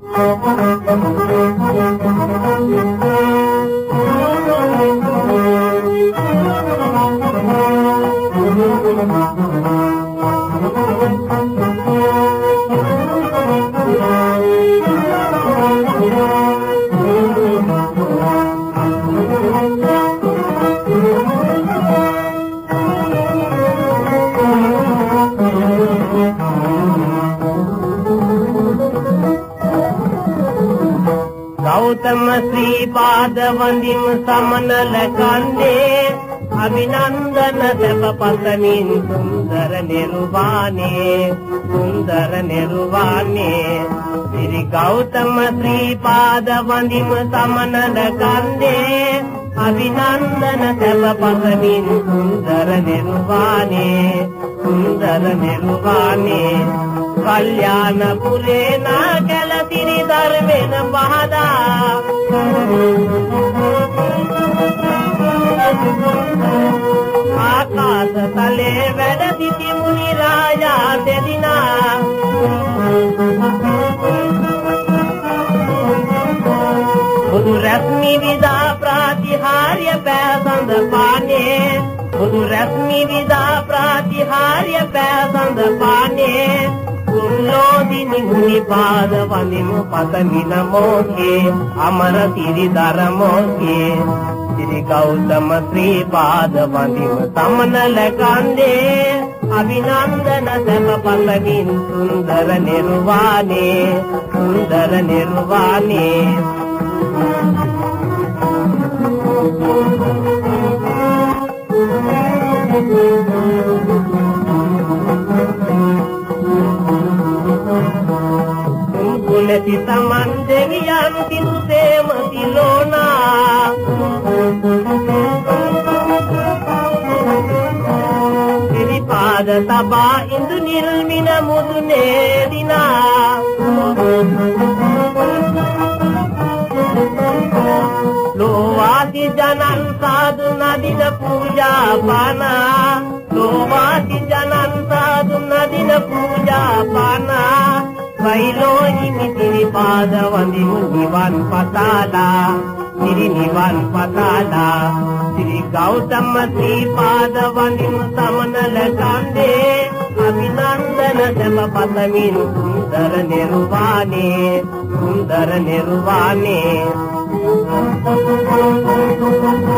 Thank you. Gautama ශ්‍රී පාද වඳිමු සමනල කන්දේ අභිනන්දන සැප පතමින් සුන්දර නිර්වාණේ සුන්දර නිර්වාණේ. ශ්‍රී ගෞතම ශ්‍රී පාද වඳිමු සමනල කන්දේ අභිනන්දන සැප පතමින් සුන්දර නිර්වාණේ සුන්දර නිර්වාණේ. කල්යාණ පුරේ නාගල තිරි ධර්මෙන පහදා ආකාශ තලේ වැඩ සිටි මුනි රාජා දෙදිනා. බුදු රශ්මි විදා ප්‍රාතිහාර්ය පෑසඳ පානේ. බුදු රශ්මි විදා ප්‍රාතිහාර්ය පෑසඳ පානේ. කුල්ලෝදිනි මුනි පාද වඳිමු පතමින මෝකේ අමර තිරි දරමෝකේ. ශ්‍රී ගෞතම ශ්‍රී පාද වඳිමු සමනල කන්දේ අභිනන්දන සැප පතමින් සුන්දර නිර්වාණේ සුන්දර නිර්වාණේ කුලති තමන් දෙවියන් කිනුසේම තිලෝනා ಸಭಾ ಇಂದು ನಿರ್ಮಿನ ಮುದು ನೇದಿನ ಲೋವಾಸಿ ಜನನ್ ಸಾಧು ನದಿನ ಪೂಜಾ ಪಾನ ಲೋವಾಸಿ ಜನನ್ ಸಾಧು ನದಿನ ಪೂಜಾ ಪಾನ ಬೈಲೋನಿ ಮಿತಿರಿ ಪಾದವನಿ ಮುಗಿವನ್ ಪತಾಲ නිවන් පතාලා නිරි නිවන් පතාලා ශ්‍රී ගෞතම ශ්‍රී පාද වඳිමු සමනල කන්දේ අභිනන්දන සම පතමින් සුන්දර නිර්වාණේ සුන්දර නිර්වාණේ Thank you.